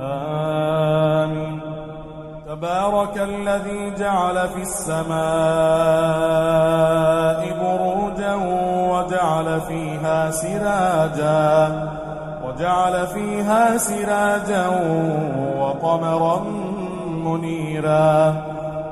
آمين. تبارك الذي جعل في السماء بروجا وجعل فيها سراجا وجعل فيها سراجا وقمرا منيرا.